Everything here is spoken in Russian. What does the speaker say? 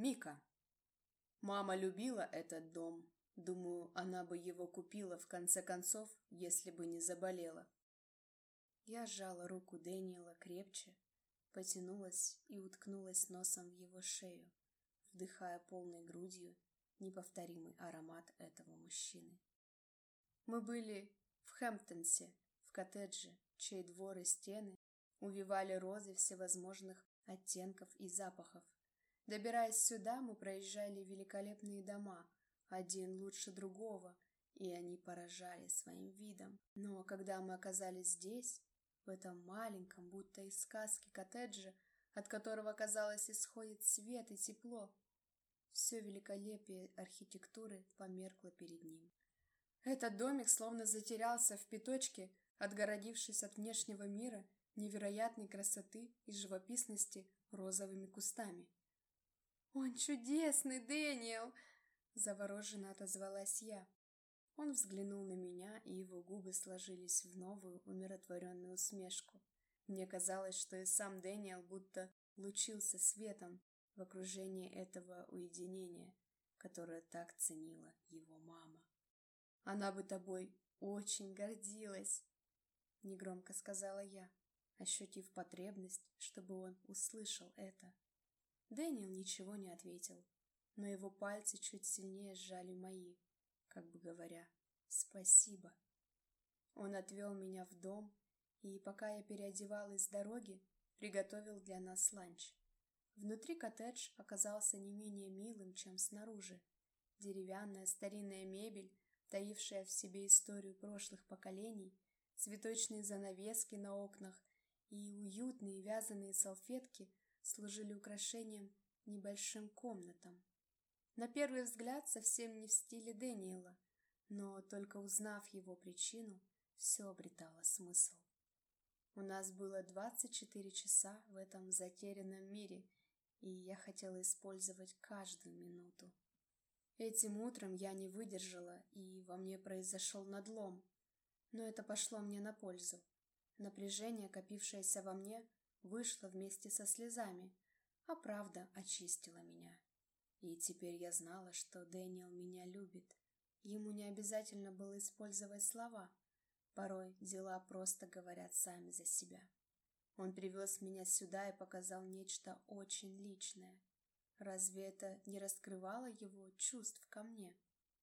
Мика. Мама любила этот дом. Думаю, она бы его купила в конце концов, если бы не заболела. Я сжала руку Дэниела крепче, потянулась и уткнулась носом в его шею, вдыхая полной грудью неповторимый аромат этого мужчины. Мы были в Хэмптонсе, в коттедже, чей двор и стены увивали розы всевозможных оттенков и запахов. Добираясь сюда, мы проезжали великолепные дома, один лучше другого, и они поражали своим видом. Но когда мы оказались здесь, в этом маленьком, будто из сказки коттедже, от которого, казалось, исходит свет и тепло, все великолепие архитектуры померкло перед ним. Этот домик словно затерялся в пяточке, отгородившись от внешнего мира невероятной красоты и живописности розовыми кустами. «Он чудесный, Дэниел!» — завороженно отозвалась я. Он взглянул на меня, и его губы сложились в новую умиротворенную усмешку. Мне казалось, что и сам Дэниел будто лучился светом в окружении этого уединения, которое так ценила его мама. «Она бы тобой очень гордилась», — негромко сказала я, ощутив потребность, чтобы он услышал это. Дэниел ничего не ответил, но его пальцы чуть сильнее сжали мои, как бы говоря «спасибо». Он отвел меня в дом, и пока я переодевалась с дороги, приготовил для нас ланч. Внутри коттедж оказался не менее милым, чем снаружи. Деревянная старинная мебель, таившая в себе историю прошлых поколений, цветочные занавески на окнах и уютные вязаные салфетки служили украшением небольшим комнатам. На первый взгляд совсем не в стиле Дэниела, но только узнав его причину, все обретало смысл. У нас было 24 часа в этом затерянном мире, и я хотела использовать каждую минуту. Этим утром я не выдержала, и во мне произошел надлом. Но это пошло мне на пользу. Напряжение, копившееся во мне, вышло вместе со слезами, а правда очистила меня. И теперь я знала, что Дэниел меня любит. Ему не обязательно было использовать слова. Порой дела просто говорят сами за себя. Он привез меня сюда и показал нечто очень личное. Разве это не раскрывало его чувств ко мне?